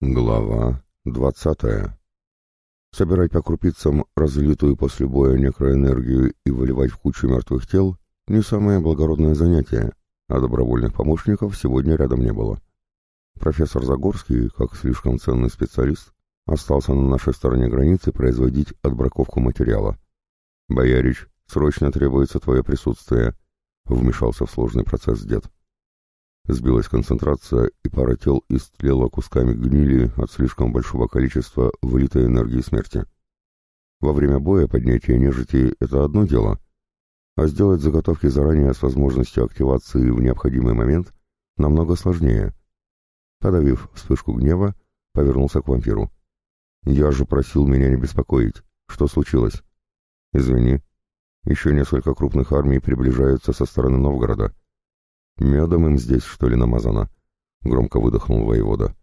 Глава двадцатая. Собирать по крупицам разлитую после боя некроэнергию и выливать в кучу мертвых тел — не самое благородное занятие, а добровольных помощников сегодня рядом не было. Профессор Загорский, как слишком ценный специалист, остался на нашей стороне границы производить отбраковку материала. «Боярич, срочно требуется твое присутствие», — вмешался в сложный процесс дед. Сбилась концентрация, и пара тел истлела кусками гнили от слишком большого количества вылитой энергии смерти. Во время боя поднятие нежити — это одно дело, а сделать заготовки заранее с возможностью активации в необходимый момент намного сложнее. Подавив вспышку гнева, повернулся к вампиру. «Я же просил меня не беспокоить. Что случилось?» «Извини. Еще несколько крупных армий приближаются со стороны Новгорода». «Медом им здесь, что ли, намазано?» — громко выдохнул воевода.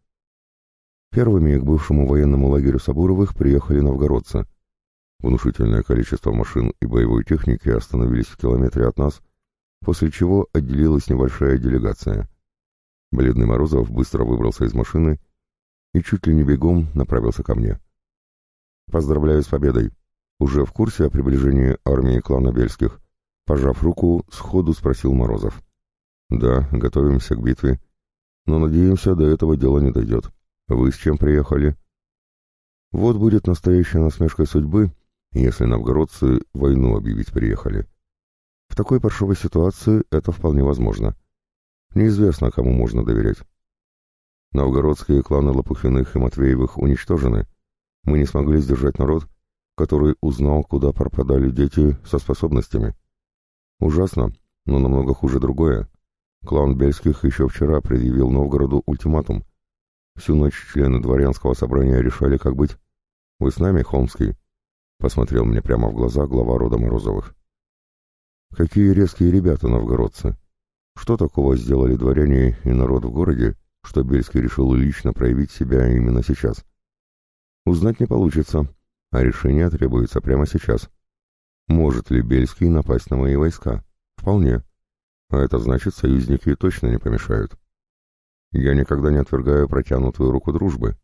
Первыми к бывшему военному лагерю Сабуровых приехали новгородцы. Внушительное количество машин и боевой техники остановились в километре от нас, после чего отделилась небольшая делегация. Бледный Морозов быстро выбрался из машины и чуть ли не бегом направился ко мне. «Поздравляю с победой! Уже в курсе о приближении армии клана Бельских?» Пожав руку, сходу спросил Морозов. «Да, готовимся к битве. Но, надеемся, до этого дела не дойдет. Вы с чем приехали?» «Вот будет настоящая насмешка судьбы, если новгородцы войну объявить приехали. В такой паршивой ситуации это вполне возможно. Неизвестно, кому можно доверять. Новгородские кланы Лопухиных и Матвеевых уничтожены. Мы не смогли сдержать народ, который узнал, куда пропадали дети со способностями. Ужасно, но намного хуже другое. Клан Бельских еще вчера предъявил Новгороду ультиматум. Всю ночь члены дворянского собрания решали, как быть. «Вы с нами, Холмский?» Посмотрел мне прямо в глаза глава рода Морозовых. «Какие резкие ребята новгородцы! Что такого сделали дворяне и народ в городе, что Бельский решил лично проявить себя именно сейчас? Узнать не получится, а решение требуется прямо сейчас. Может ли Бельский напасть на мои войска? Вполне. А это значит, союзники точно не помешают. Я никогда не отвергаю протянутую руку дружбы.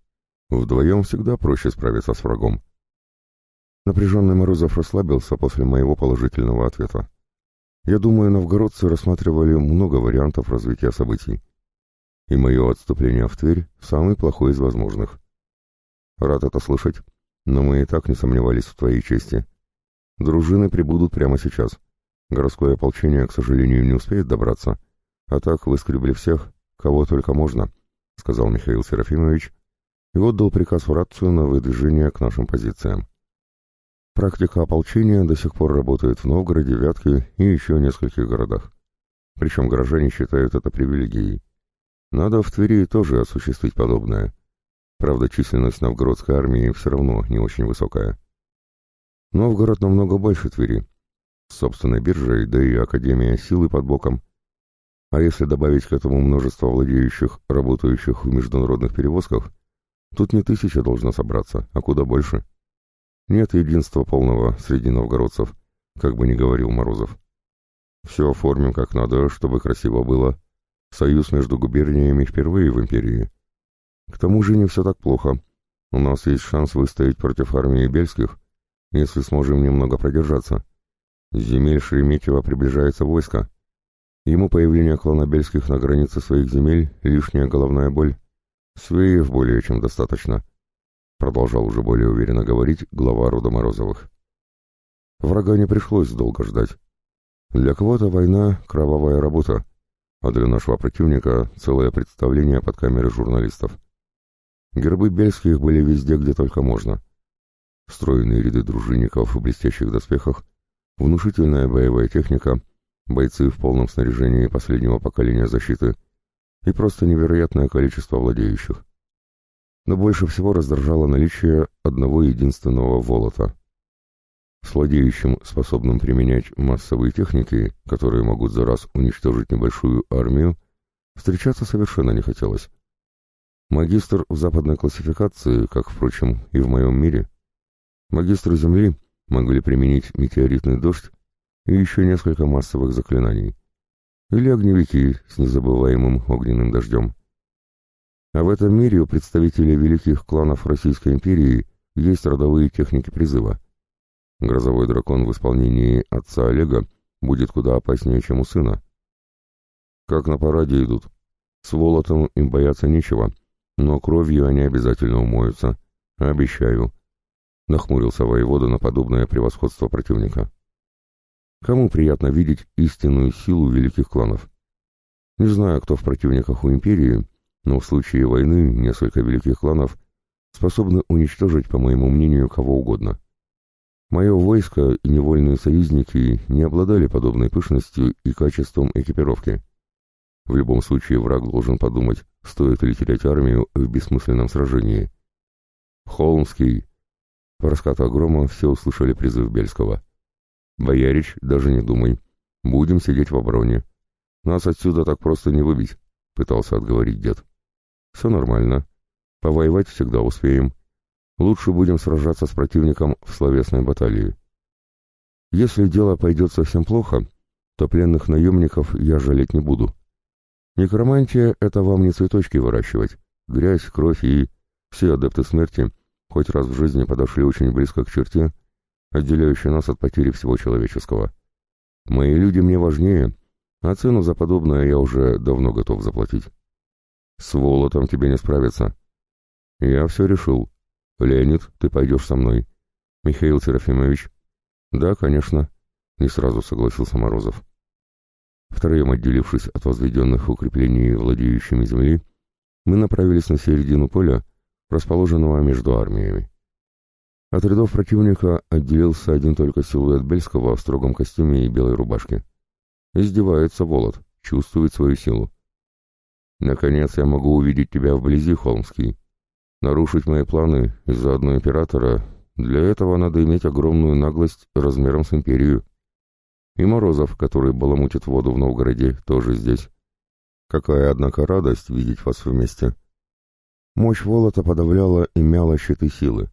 Вдвоем всегда проще справиться с врагом. Напряженный Морозов расслабился после моего положительного ответа. Я думаю, новгородцы рассматривали много вариантов развития событий. И мое отступление в Тверь — самый плохой из возможных. Рад это слышать, но мы и так не сомневались в твоей чести. Дружины прибудут прямо сейчас. Городское ополчение, к сожалению, не успеет добраться, а так выскребли всех, кого только можно, — сказал Михаил Серафимович и отдал приказ в рацию на выдвижение к нашим позициям. Практика ополчения до сих пор работает в Новгороде, Вятке и еще нескольких городах. Причем горожане считают это привилегией. Надо в Твери тоже осуществить подобное. Правда, численность новгородской армии все равно не очень высокая. Новгород намного больше Твери, с собственной биржей, да и Академия силы под боком. А если добавить к этому множество владеющих, работающих в международных перевозках, тут не тысяча должна собраться, а куда больше. Нет единства полного среди новгородцев, как бы ни говорил Морозов. Все оформим как надо, чтобы красиво было. Союз между губерниями впервые в империи. К тому же не все так плохо. У нас есть шанс выстоять против армии Бельских, если сможем немного продержаться. Земель Шереметьева приближается войско. Ему появление клана Бельских на границе своих земель — лишняя головная боль. Свеев более чем достаточно. Продолжал уже более уверенно говорить глава рода Морозовых. Врага не пришлось долго ждать. Для кого-то война — кровавая работа, а для нашего противника — целое представление под камеры журналистов. Гербы Бельских были везде, где только можно. Встроенные ряды дружинников в блестящих доспехах внушительная боевая техника, бойцы в полном снаряжении последнего поколения защиты и просто невероятное количество владеющих. Но больше всего раздражало наличие одного единственного волота. С владеющим, способным применять массовые техники, которые могут за раз уничтожить небольшую армию, встречаться совершенно не хотелось. Магистр в западной классификации, как, впрочем, и в моем мире. Магистры Земли могли применить метеоритный дождь и еще несколько массовых заклинаний. Или огневики с незабываемым огненным дождем. А в этом мире у представителей великих кланов Российской империи есть родовые техники призыва. Грозовой дракон в исполнении отца Олега будет куда опаснее, чем у сына. Как на параде идут. С Волотом им бояться нечего, но кровью они обязательно умоются. Обещаю. Нахмурился воевода на подобное превосходство противника. Кому приятно видеть истинную силу великих кланов? Не знаю, кто в противниках у империи, но в случае войны несколько великих кланов способны уничтожить, по моему мнению, кого угодно. Мое войско и невольные союзники не обладали подобной пышностью и качеством экипировки. В любом случае враг должен подумать, стоит ли терять армию в бессмысленном сражении. «Холмский!» По раскату грома все услышали призыв Бельского. «Боярич, даже не думай. Будем сидеть в обороне. Нас отсюда так просто не выбить», — пытался отговорить дед. «Все нормально. Повоевать всегда успеем. Лучше будем сражаться с противником в словесной баталии. Если дело пойдет совсем плохо, то пленных наемников я жалеть не буду. Некромантия — это вам не цветочки выращивать. Грязь, кровь и... Все адепты смерти хоть раз в жизни подошли очень близко к черте, отделяющей нас от потери всего человеческого. Мои люди мне важнее, а цену за подобное я уже давно готов заплатить. С Волотом тебе не справиться. Я все решил. «Леонид, ты пойдешь со мной». «Михаил Серафимович». «Да, конечно», — не сразу согласился Морозов. Втроем отделившись от возведенных укреплений владеющими земли, мы направились на середину поля, расположенного между армиями. От рядов противника отделился один только силуэт Бельского в строгом костюме и белой рубашке. Издевается Волод, чувствует свою силу. «Наконец я могу увидеть тебя вблизи, Холмский», Нарушить мои планы из-за одной императора, для этого надо иметь огромную наглость размером с империю. И Морозов, который баламутит воду в Новгороде, тоже здесь. Какая, однако, радость видеть вас вместе. Мощь Волота подавляла и мяла щиты силы.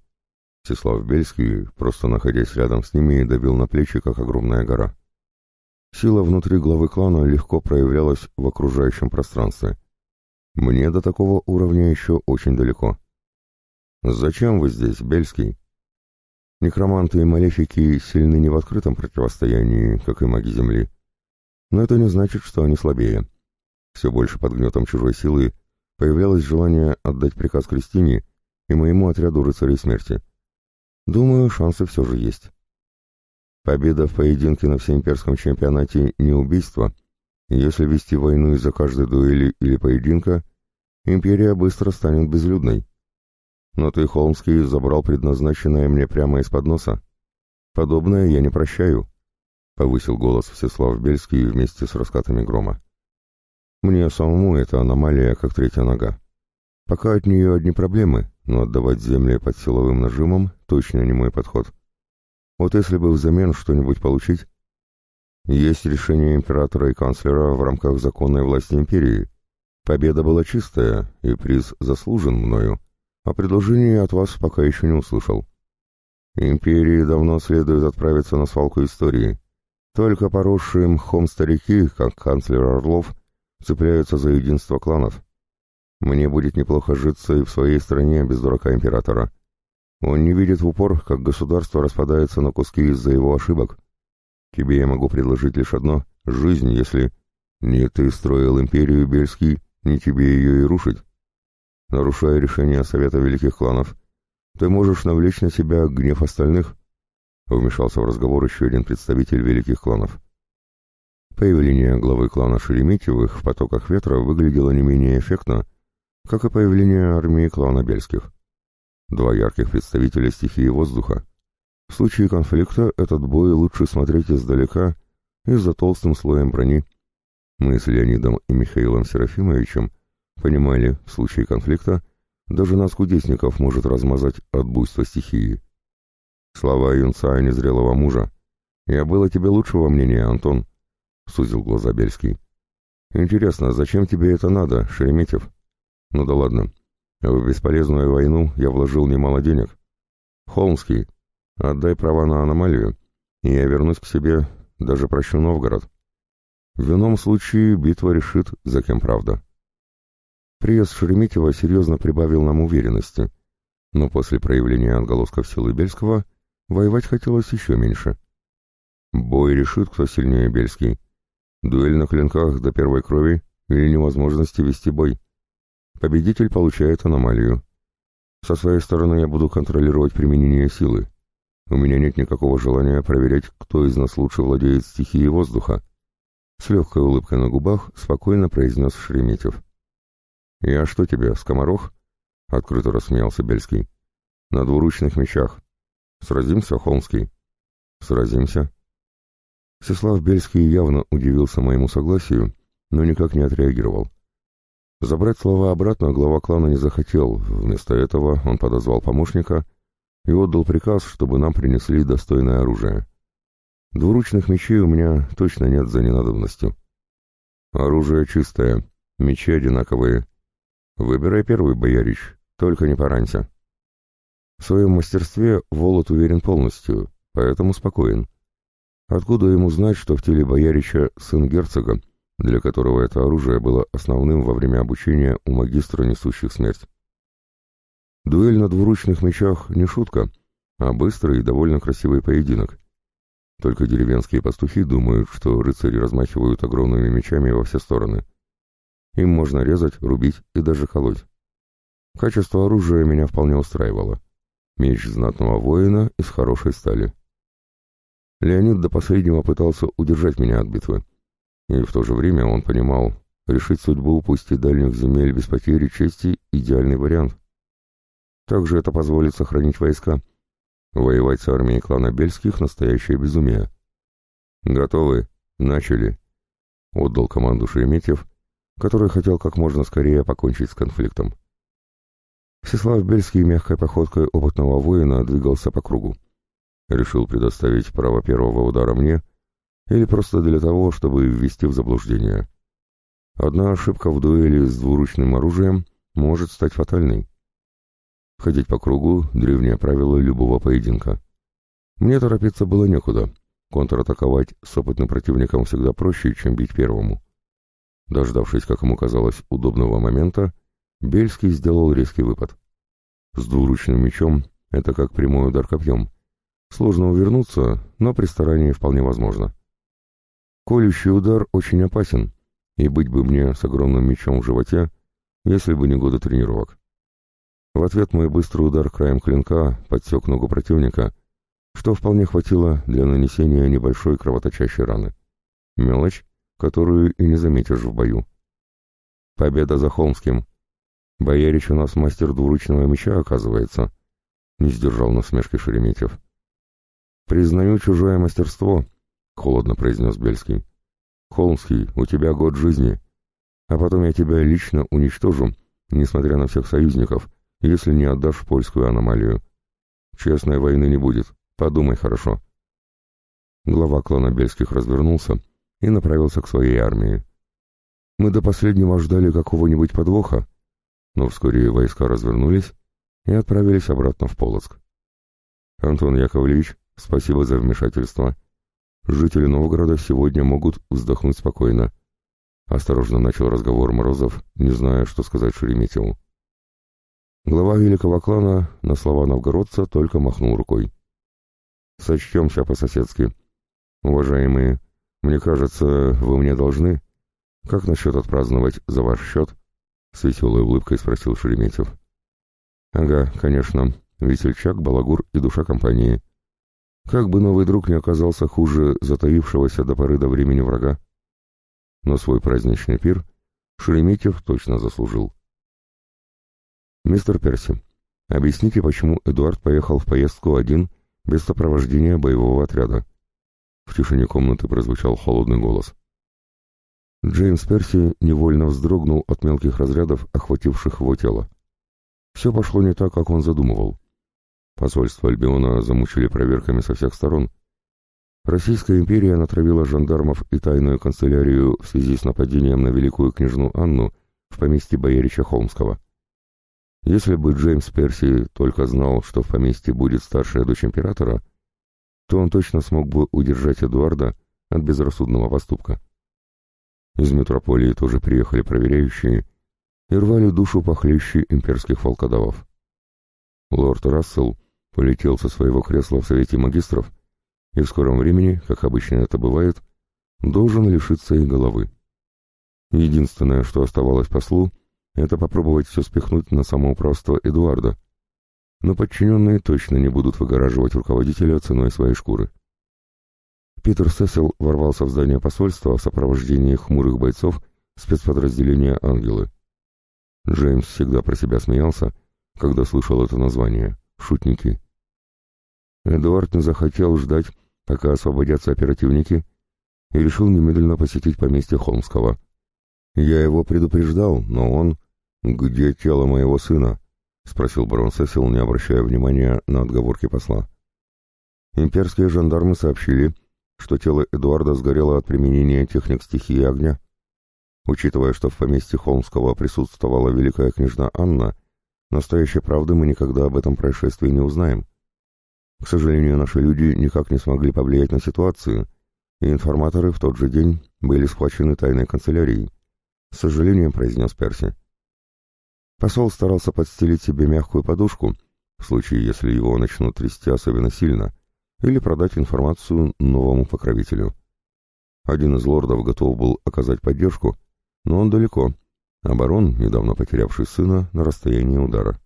Сеслав Бельский, просто находясь рядом с ними, добил на плечи, как огромная гора. Сила внутри главы клана легко проявлялась в окружающем пространстве. Мне до такого уровня еще очень далеко. «Зачем вы здесь, Бельский?» Некроманты и малефики сильны не в открытом противостоянии, как и маги Земли. Но это не значит, что они слабее. Все больше под гнетом чужой силы появлялось желание отдать приказ Кристине и моему отряду рыцарей смерти. Думаю, шансы все же есть. Победа в поединке на всеимперском чемпионате не убийство. Если вести войну из-за каждой дуэли или поединка, империя быстро станет безлюдной. Но ты, Холмский, забрал предназначенное мне прямо из-под носа. Подобное я не прощаю, — повысил голос Всеслав Бельский вместе с раскатами грома. Мне самому эта аномалия как третья нога. Пока от нее одни проблемы, но отдавать земли под силовым нажимом точно не мой подход. Вот если бы взамен что-нибудь получить... Есть решение императора и канцлера в рамках законной власти империи. Победа была чистая, и приз заслужен мною. О предложении от вас пока еще не услышал. Империи давно следует отправиться на свалку истории. Только поросшие мхом старики, как канцлер Орлов, цепляются за единство кланов. Мне будет неплохо житься и в своей стране без дурака императора. Он не видит в упор, как государство распадается на куски из-за его ошибок. Тебе я могу предложить лишь одно — жизнь, если... Не ты строил империю Бельский, не тебе ее и рушить нарушая решение Совета Великих Кланов, ты можешь навлечь на себя гнев остальных, вмешался в разговор еще один представитель Великих Кланов. Появление главы клана Шереметьевых в потоках ветра выглядело не менее эффектно, как и появление армии клана Бельских. Два ярких представителя стихии воздуха. В случае конфликта этот бой лучше смотреть издалека и за толстым слоем брони. Мы с Леонидом и Михаилом Серафимовичем Понимали, в случае конфликта даже нас, кудесников, может размазать от буйства стихии. Слова юнца незрелого мужа. «Я был о тебе лучшего мнения, Антон», — сузил глаза Бельский. «Интересно, зачем тебе это надо, Шереметьев?» «Ну да ладно. В бесполезную войну я вложил немало денег. Холмский, отдай права на аномалию, и я вернусь к себе, даже прощу Новгород. В ином случае битва решит, за кем правда». Приезд Шереметьева серьезно прибавил нам уверенности, но после проявления отголосков силы Бельского воевать хотелось еще меньше. Бой решит, кто сильнее Бельский. Дуэль на клинках до первой крови или невозможности вести бой. Победитель получает аномалию. Со своей стороны я буду контролировать применение силы. У меня нет никакого желания проверять, кто из нас лучше владеет стихией воздуха. С легкой улыбкой на губах спокойно произнес Шереметьев. «Я что тебе, скоморох?» — открыто рассмеялся Бельский. «На двуручных мечах. Сразимся, Холмский?» «Сразимся». Всеслав Бельский явно удивился моему согласию, но никак не отреагировал. Забрать слова обратно глава клана не захотел, вместо этого он подозвал помощника и отдал приказ, чтобы нам принесли достойное оружие. Двуручных мечей у меня точно нет за ненадобностью. Оружие чистое, мечи одинаковые, Выбирай первый, боярич, только не поранься. В своем мастерстве Волод уверен полностью, поэтому спокоен. Откуда ему знать, что в теле боярича сын герцога, для которого это оружие было основным во время обучения у магистра несущих смерть? Дуэль на двуручных мечах не шутка, а быстрый и довольно красивый поединок. Только деревенские пастухи думают, что рыцари размахивают огромными мечами во все стороны. Им можно резать, рубить и даже колоть. Качество оружия меня вполне устраивало. Меч знатного воина из хорошей стали. Леонид до последнего пытался удержать меня от битвы. И в то же время он понимал, решить судьбу пусть и дальних земель без потери чести – идеальный вариант. Также это позволит сохранить войска. Воевать с армией клана Бельских – настоящее безумие. «Готовы? Начали!» — отдал команду Шереметьев, который хотел как можно скорее покончить с конфликтом. Всеслав Бельский мягкой походкой опытного воина двигался по кругу. Решил предоставить право первого удара мне или просто для того, чтобы ввести в заблуждение. Одна ошибка в дуэли с двуручным оружием может стать фатальной. Ходить по кругу — древнее правило любого поединка. Мне торопиться было некуда. Контратаковать с опытным противником всегда проще, чем бить первому. Дождавшись, как ему казалось, удобного момента, Бельский сделал резкий выпад. С двуручным мечом это как прямой удар копьем. Сложно увернуться, но при старании вполне возможно. Колющий удар очень опасен, и быть бы мне с огромным мечом в животе, если бы не годы тренировок. В ответ мой быстрый удар краем клинка подсек ногу противника, что вполне хватило для нанесения небольшой кровоточащей раны. Мелочь, которую и не заметишь в бою. Победа за Холмским. Боярич у нас мастер двуручного меча, оказывается. Не сдержал насмешки Шереметьев. Признаю чужое мастерство, холодно произнес Бельский. Холмский, у тебя год жизни, а потом я тебя лично уничтожу, несмотря на всех союзников, если не отдашь польскую аномалию. Честной войны не будет, подумай хорошо. Глава клана Бельских развернулся и направился к своей армии. Мы до последнего ждали какого-нибудь подвоха, но вскоре войска развернулись и отправились обратно в Полоцк. Антон Яковлевич, спасибо за вмешательство. Жители Новгорода сегодня могут вздохнуть спокойно. Осторожно начал разговор Морозов, не зная, что сказать Шереметьеву. Глава великого клана на слова новгородца только махнул рукой. «Сочтемся по-соседски. Уважаемые, мне кажется, вы мне должны. Как насчет отпраздновать за ваш счет? С веселой улыбкой спросил Шереметьев. Ага, конечно. Весельчак, балагур и душа компании. Как бы новый друг не оказался хуже затаившегося до поры до времени врага. Но свой праздничный пир Шереметьев точно заслужил. «Мистер Перси, объясните, почему Эдуард поехал в поездку один без сопровождения боевого отряда?» В тишине комнаты прозвучал холодный голос. Джеймс Перси невольно вздрогнул от мелких разрядов, охвативших его тело. Все пошло не так, как он задумывал. Посольство Альбиона замучили проверками со всех сторон. Российская империя натравила жандармов и тайную канцелярию в связи с нападением на великую княжну Анну в поместье боярича Холмского. Если бы Джеймс Перси только знал, что в поместье будет старшая дочь императора, то он точно смог бы удержать Эдуарда от безрассудного поступка. Из метрополии тоже приехали проверяющие, и рвали душу похлеще имперских волкодавов. Лорд Рассел полетел со своего кресла в Совете Магистров и в скором времени, как обычно это бывает, должен лишиться их головы. Единственное, что оставалось послу, это попробовать все спихнуть на самоуправство Эдуарда, но подчиненные точно не будут выгораживать руководителя ценой своей шкуры. Питер Сесил ворвался в здание посольства в сопровождении хмурых бойцов спецподразделения «Ангелы». Джеймс всегда про себя смеялся, когда слышал это название — «Шутники». Эдуард не захотел ждать, пока освободятся оперативники, и решил немедленно посетить поместье Холмского. Я его предупреждал, но он... «Где тело моего сына?» — спросил барон Сесил, не обращая внимания на отговорки посла. Имперские жандармы сообщили, что тело Эдуарда сгорело от применения техник стихии огня. Учитывая, что в поместье Холмского присутствовала великая княжна Анна, настоящей правды мы никогда об этом происшествии не узнаем. К сожалению, наши люди никак не смогли повлиять на ситуацию, и информаторы в тот же день были схвачены тайной канцелярией. С сожалением произнес Перси. Посол старался подстелить себе мягкую подушку, в случае, если его начнут трясти особенно сильно, или продать информацию новому покровителю. Один из лордов готов был оказать поддержку, но он далеко, а барон, недавно потерявший сына, на расстоянии удара.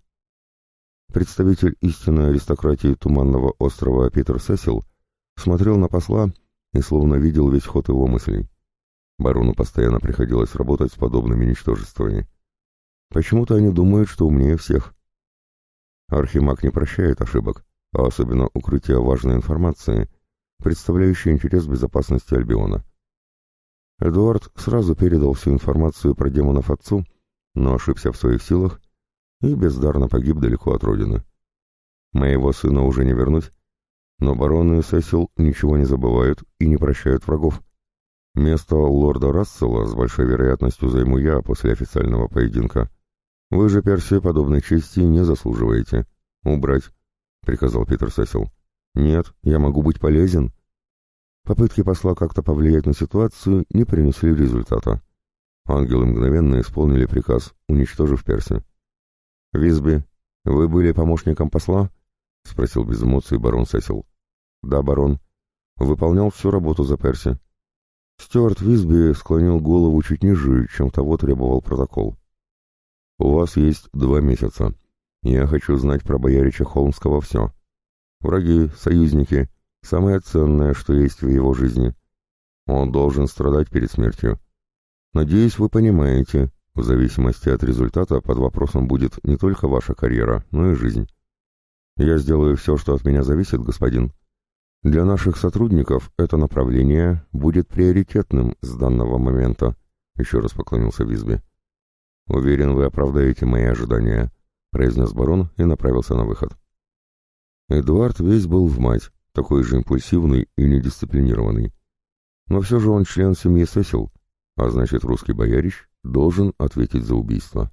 Представитель истинной аристократии Туманного острова Питер Сесил смотрел на посла и словно видел весь ход его мыслей. Барону постоянно приходилось работать с подобными ничтожествами. Почему-то они думают, что умнее всех. Архимаг не прощает ошибок, а особенно укрытия важной информации, представляющей интерес безопасности Альбиона. Эдуард сразу передал всю информацию про демонов отцу, но ошибся в своих силах и бездарно погиб далеко от родины. Моего сына уже не вернуть, но бароны и Сесил ничего не забывают и не прощают врагов. Место лорда Рассела с большой вероятностью займу я после официального поединка. Вы же, Перси, подобной чести не заслуживаете. Убрать. — приказал Питер Сесил. «Нет, я могу быть полезен». Попытки посла как-то повлиять на ситуацию не принесли результата. Ангелы мгновенно исполнили приказ, уничтожив Перси. «Визби, вы были помощником посла?» — спросил без эмоций барон Сесил. «Да, барон. Выполнял всю работу за Перси». Стюарт Визби склонил голову чуть ниже, чем того требовал протокол. «У вас есть два месяца. Я хочу знать про боярича Холмского все. Враги, союзники, самое ценное, что есть в его жизни. Он должен страдать перед смертью. Надеюсь, вы понимаете, в зависимости от результата под вопросом будет не только ваша карьера, но и жизнь. Я сделаю все, что от меня зависит, господин. Для наших сотрудников это направление будет приоритетным с данного момента, еще раз поклонился Визби. Уверен, вы оправдаете мои ожидания произнес барон и направился на выход. Эдуард весь был в мать, такой же импульсивный и недисциплинированный. Но все же он член семьи Сесил, а значит русский боярич должен ответить за убийство.